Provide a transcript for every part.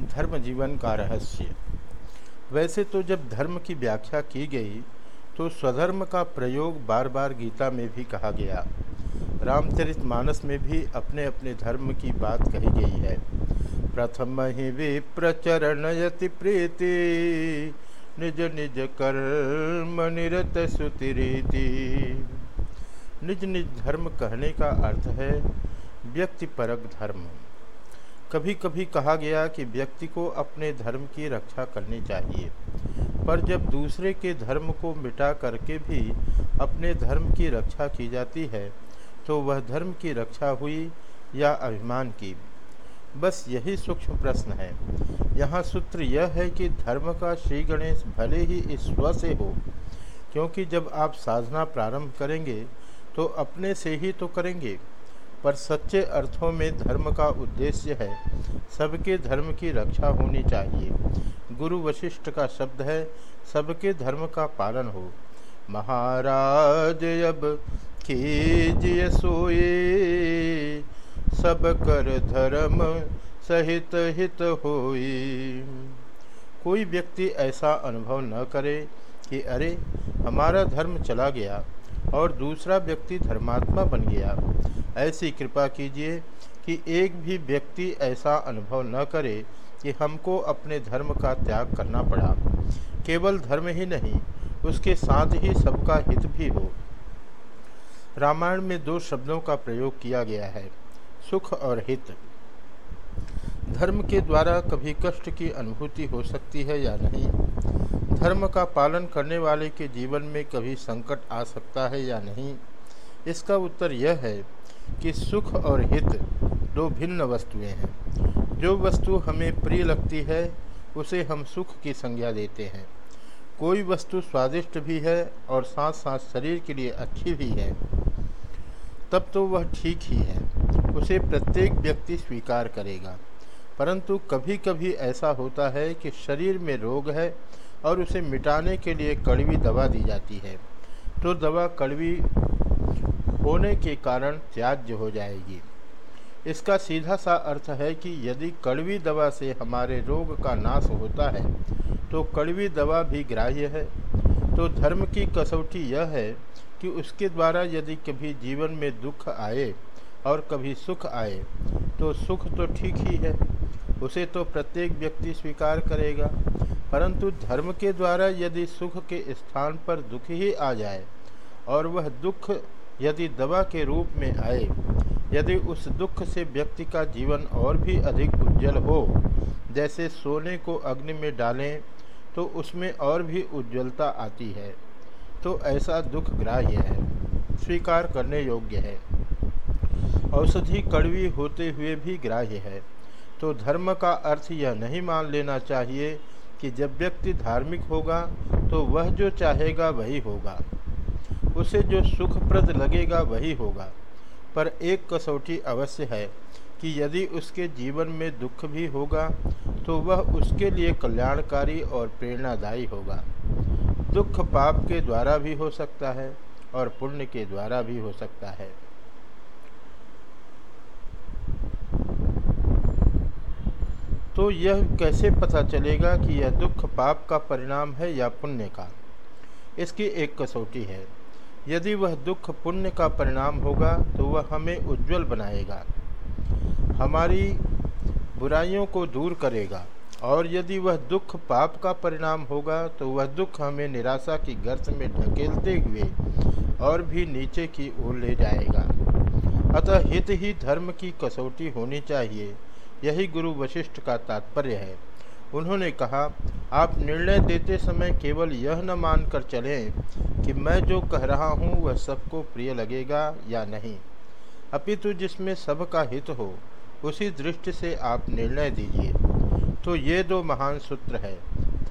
धर्म जीवन का रहस्य वैसे तो जब धर्म की व्याख्या की गई तो स्वधर्म का प्रयोग बार बार गीता में भी कहा गया। रामचरित मानस में भी अपने अपने धर्म की बात कही गई है। प्रथम ही वे प्रचरणयति प्रीति, निज निज कर्म निरत सुतिरीति। निज निज धर्म कहने का अर्थ है व्यक्तिपरक धर्म। कभी कभी कहा गया कि व्यक्ति को अपने धर्म की रक्षा करनी चाहिए। पर जब दूसरे के धर्म को मिटा करके भी अपने धर्म की रक्षा की जाती है तो वह धर्म की रक्षा हुई या अभिमान की? बस यही सूक्ष्म प्रश्न है। यहाँ सूत्र यह है कि धर्म का श्री गणेश भले ही इस स्व से हो, क्योंकि जब आप साधना प्रारंभ करेंगे तो अपने से ही तो करेंगे। पर सच्चे अर्थों में धर्म का उद्देश्य है, सबके धर्म की रक्षा होनी चाहिए। गुरु वशिष्ठ का शब्द है, सबके धर्म का पालन हो। महाराज, अब सोए। सब कर धर्म सहित हित होई कोई व्यक्ति ऐसा अनुभव न करे कि, अरे, हमारा धर्म चला गया और दूसरा व्यक्ति धर्मात्मा बन गया। ऐसी कृपा कीजिए कि एक भी व्यक्ति ऐसा अनुभव न करे कि हमको अपने धर्म का त्याग करना पड़ा। केवल धर्म ही नहीं, उसके साथ ही सबका हित भी हो। रामायण में दो शब्दों का प्रयोग किया गया है, सुख और हित। धर्म के द्वारा कभी कष्ट की अनुभूति हो सकती है या नहीं? धर्म का पालन करने वाले के जीवन में कभी संकट आ सकता है या नहीं? इसका उत्तर यह है कि सुख और हित दो भिन्न वस्तुएँ हैं। जो वस्तु हमें प्रिय लगती है, उसे हम सुख की संज्ञा देते हैं। कोई वस्तु स्वादिष्ट भी है और साथ साथ शरीर के लिए अच्छी भी है, तब तो वह ठीक ही है। उसे प्रत्येक व्यक्ति स्वीकार करेगा। परंतु कभी कभी ऐसा होता है कि शरीर में रोग है और उसे मिटाने के लिए कड़वी दवा दी जाती है। तो दवा कड़वी होने के कारण त्याज्य हो जाएगी। इसका सीधा सा अर्थ है कि यदि कड़वी दवा से हमारे रोग का नाश होता है तो कड़वी दवा भी ग्राह्य है। तो धर्म की कसौटी यह है कि उसके द्वारा यदि कभी जीवन में दुख आए और कभी सुख आए तो सुख तो ठीक ही है। उसे तो प्रत्येक व्यक्ति स्वीकार करेगा। परंतु धर्म के द्वारा यदि सुख के स्थान पर दुख ही आ जाए, और वह दुख यदि दवा के रूप में आए, यदि उस दुख से व्यक्ति का जीवन और भी अधिक उज्जवल हो, जैसे सोने को अग्नि में डालें तो उसमें और भी उज्ज्वलता आती है। तो ऐसा दुख ग्राह्य है, स्वीकार करने योग्य है। औषधि कड़वी होते हुए भी ग्राह्य है। तो धर्म का अर्थ यह नहीं मान लेना चाहिए कि जब व्यक्ति धार्मिक होगा तो वह जो चाहेगा वही होगा। उसे जो सुखप्रद लगेगा वही होगा। पर एक कसौटी अवश्य है कि यदि उसके जीवन में दुख भी होगा तो वह उसके लिए कल्याणकारी और प्रेरणादायी होगा। दुख पाप के द्वारा भी हो सकता है और पुण्य के द्वारा भी हो सकता है। तो यह कैसे पता चलेगा कि यह दुख पाप का परिणाम है या पुण्य का? इसकी एक कसौटी है। यदि वह दुख पुण्य का परिणाम होगा तो वह हमें उज्जवल बनाएगा। हमारी बुराइयों को दूर करेगा, और यदि वह दुख पाप का परिणाम होगा तो वह दुख हमें निराशा की गर्त में ढकेलते हुए और भी नीचे की ओर ले जाएगा। अतः हित ही धर्म की कसौटी होनी चाहिए। यही गुरु वशिष्ठ का तात्पर्य है। उन्होंने कहा, आप निर्णय देते समय केवल यह न मानकर चलें कि मैं जो कह रहा हूँ वह सबको प्रिय लगेगा या नहीं। अपितु जिसमें सबका हित हो, उसी दृष्टि से आप निर्णय दीजिए। तो ये दो महान सूत्र है,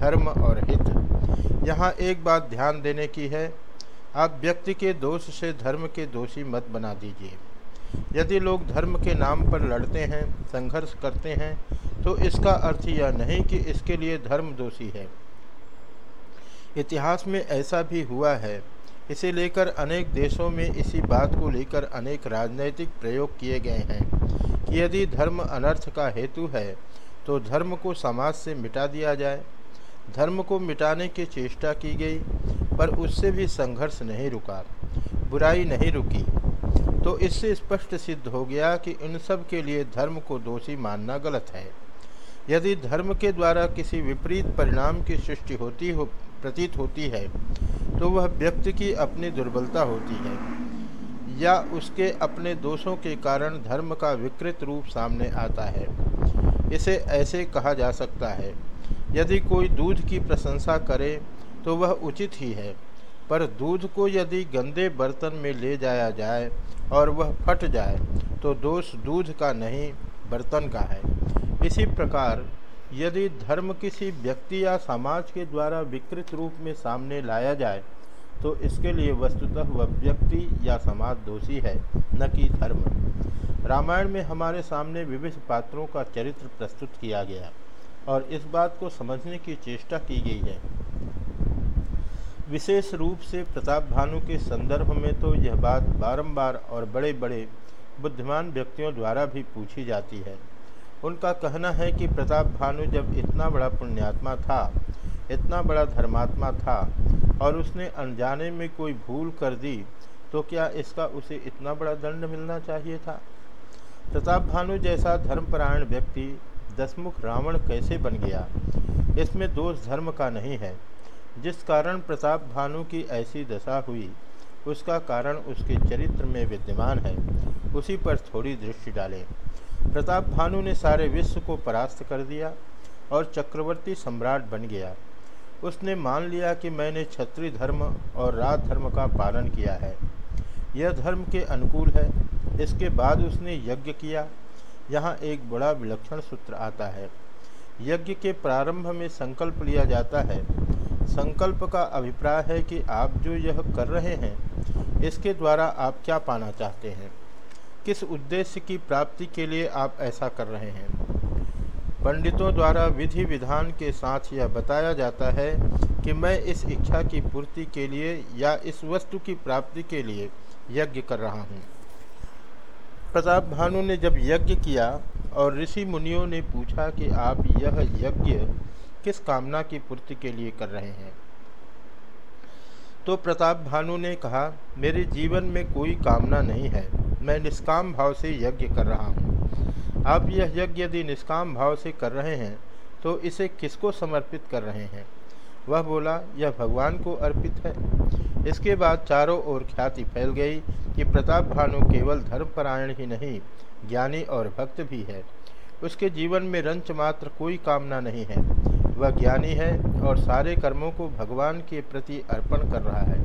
धर्म और हित। यहाँ एक बात ध्यान देने की है, आप व्यक्ति के दोष से धर्म के दोषी मत बना दीजिए। यदि लोग धर्म के नाम पर लड़ते हैं, संघर्ष करते हैं तो इसका अर्थ यह नहीं कि इसके लिए धर्म दोषी है। इतिहास में ऐसा भी हुआ है। इसे लेकर अनेक देशों में इसी बात को लेकर अनेक राजनैतिक प्रयोग किए गए हैं कि यदि धर्म अनर्थ का हेतु है तो धर्म को समाज से मिटा दिया जाए। धर्म को मिटाने की चेष्टा की गई, पर उससे भी संघर्ष नहीं रुका। बुराई नहीं रुकी। तो इससे स्पष्ट सिद्ध हो गया कि इन सब के लिए धर्म को दोषी मानना गलत है। यदि धर्म के द्वारा किसी विपरीत परिणाम की सृष्टि होती हो, प्रतीत होती है तो वह व्यक्ति की अपनी दुर्बलता होती है, या उसके अपने दोषों के कारण धर्म का विकृत रूप सामने आता है। इसे ऐसे कहा जा सकता है, यदि कोई दूध की प्रशंसा करे तो वह उचित ही है। पर दूध को यदि गंदे बर्तन में ले जाया जाए और वह फट जाए तो दोष दूध का नहीं, बर्तन का है। इसी प्रकार, यदि धर्म किसी व्यक्ति या समाज के द्वारा विकृत रूप में सामने लाया जाए तो इसके लिए वस्तुतः वह व्यक्ति या समाज दोषी है, न कि धर्म। रामायण में हमारे सामने विविध पात्रों का चरित्र प्रस्तुत किया गया, और इस बात को समझने की चेष्टा की गई है। विशेष रूप से प्रताप भानु के संदर्भ में तो यह बात बारंबार और बड़े बड़े बुद्धिमान व्यक्तियों द्वारा भी पूछी जाती है। उनका कहना है कि प्रताप भानु जब इतना बड़ा पुण्यात्मा था, इतना बड़ा धर्मात्मा था और उसने अनजाने में कोई भूल कर दी तो क्या इसका उसे इतना बड़ा दंड मिलना चाहिए था? प्रताप भानु जैसा धर्मपरायण व्यक्ति दसमुख रावण कैसे बन गया? इसमें दोष धर्म का नहीं है। जिस कारण प्रताप भानु की ऐसी दशा हुई, उसका कारण उसके चरित्र में विद्यमान है। उसी पर थोड़ी दृष्टि डालें। प्रताप भानु ने सारे विश्व को परास्त कर दिया और चक्रवर्ती सम्राट बन गया। उसने मान लिया कि मैंने क्षत्रिय धर्म और राज धर्म का पालन किया है। यह धर्म के अनुकूल है। इसके बाद उसने यज्ञ किया। यहाँ एक बड़ा विलक्षण सूत्र आता है। यज्ञ के प्रारंभ में संकल्प लिया जाता है। संकल्प का अभिप्राय है कि आप जो यह कर रहे हैं, इसके द्वारा आप क्या पाना चाहते हैं? किस उद्देश्य की प्राप्ति के लिए आप ऐसा कर रहे हैं? पंडितों द्वारा विधि विधान के साथ यह बताया जाता है कि मैं इस इच्छा की पूर्ति के लिए या इस वस्तु की प्राप्ति के लिए यज्ञ कर रहा हूँ। प्रताप भानु ने जब यज्ञ किया और ऋषि मुनियों ने पूछा कि आप यह यज्ञ किस कामना की पूर्ति के लिए कर रहे हैं? तो प्रताप भानु ने कहा, मेरे जीवन में कोई कामना नहीं है। मैं निष्काम भाव से यज्ञ कर रहा हूँ। आप यह यज्ञ यदि निष्काम भाव से कर रहे हैं तो इसे किसको समर्पित कर रहे हैं? वह बोला, यह भगवान को अर्पित है। इसके बाद चारों ओर ख्याति फैल गई कि प्रताप भानु केवल धर्मपरायण ही नहीं, ज्ञानी और भक्त भी है। उसके जीवन में रंच मात्र कोई कामना नहीं है। वह ज्ञानी है और सारे कर्मों को भगवान के प्रति अर्पण कर रहा है,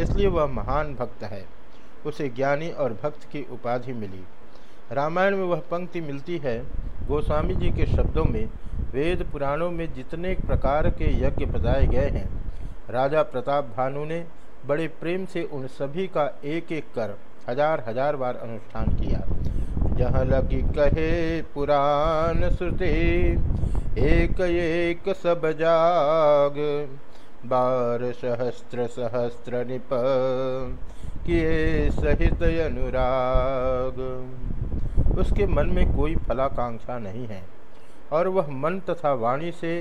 इसलिए वह महान भक्त है। उसे ज्ञानी और भक्त की उपाधि मिली। रामायण में वह पंक्ति मिलती है, गोस्वामी जी के शब्दों में, वेद पुराणों में जितने प्रकार के यज्ञ बताए गए हैं। राजा प्रताप भानु ने बड़े प्रेम से उन सभी का एक एक कर हज़ार हज़ार बार अनुष्ठान किया। जहाँ लगी कहे पुराण श्रुति एक एक सब जाग, बार सहस्त्र सहस्त्र निप, किए सहित अनुराग। उसके मन में कोई फलाकांक्षा नहीं है, और वह मन तथा वाणी से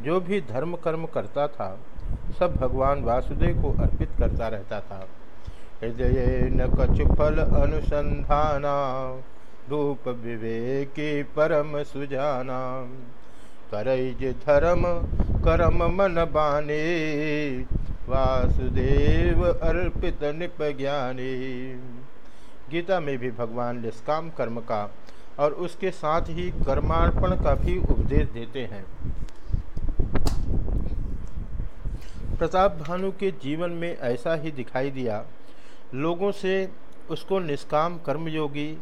जो भी धर्म कर्म करता था, सब भगवान वासुदेव को अर्पित करता रहता था। हृदय न कछु फल अनुसंधाना, रूप विवेकी परम सुजाना। करज धर्म, करम मन बाने। वासुदेव अर्पित निप ज्ञानी। गीता में भी भगवान निष्काम कर्म का और उसके साथ ही कर्मार्पण का भी उपदेश देते हैं। प्रताप भानु के जीवन में ऐसा ही दिखाई दिया। लोगों से उसको निष्काम कर्मयोगी,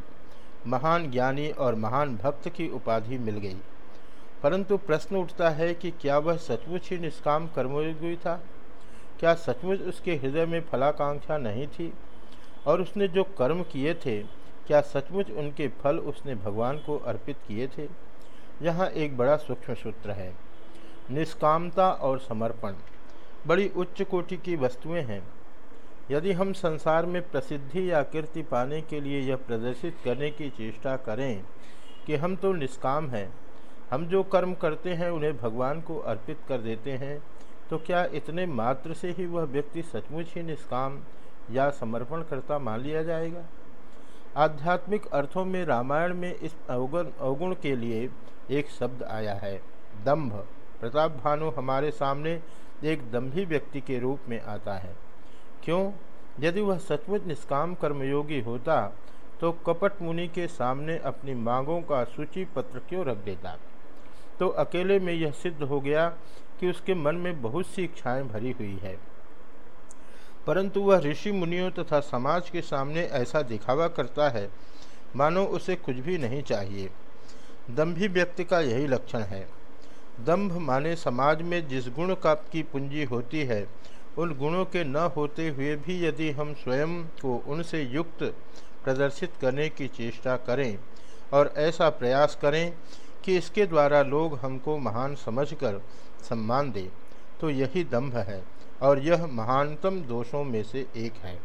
महान ज्ञानी और महान भक्त की उपाधि मिल गई। परंतु प्रश्न उठता है कि क्या वह सचमुच ही निष्काम कर्मयोगी था? क्या सचमुच उसके हृदय में फलाकांक्षा नहीं थी? और उसने जो कर्म किए थे, क्या सचमुच उनके फल उसने भगवान को अर्पित किए थे? यहाँ एक बड़ा सूक्ष्म सूत्र है। निष्कामता और समर्पण बड़ी उच्च कोटि की वस्तुएँ हैं। यदि हम संसार में प्रसिद्धि या कीर्ति पाने के लिए यह प्रदर्शित करने की चेष्टा करें कि हम तो निष्काम हैं हम जो कर्म करते हैं, उन्हें भगवान को अर्पित कर देते हैं तो क्या इतने मात्र से ही वह व्यक्ति सचमुच ही निष्काम या समर्पण करता मान लिया जाएगा? आध्यात्मिक अर्थों में रामायण में इस अवगुण अवगुण के लिए एक शब्द आया है दम्भ प्रताप भानु हमारे सामने एक दम्भी व्यक्ति के रूप में आता है। क्यों? यदि वह सचमुच निष्काम कर्मयोगी होता तो कपट मुनि के सामने अपनी मांगों का सूची पत्र क्यों रख देता? तो अकेले में यह सिद्ध हो गया कि उसके मन में बहुत सी इच्छाएँ भरी हुई है। परंतु वह ऋषि मुनियों तथा समाज के सामने ऐसा दिखावा करता है, मानो उसे कुछ भी नहीं चाहिए। दम्भी व्यक्ति का यही लक्षण है। दम्भ माने समाज में जिस गुण का की पूंजी होती है, उन गुणों के न होते हुए भी यदि हम स्वयं को उनसे युक्त प्रदर्शित करने की चेष्टा करें और ऐसा प्रयास करें कि इसके द्वारा लोग हमको महान समझकर सम्मान दें तो यही दम्भ है, और यह महानतम दोषों में से एक है।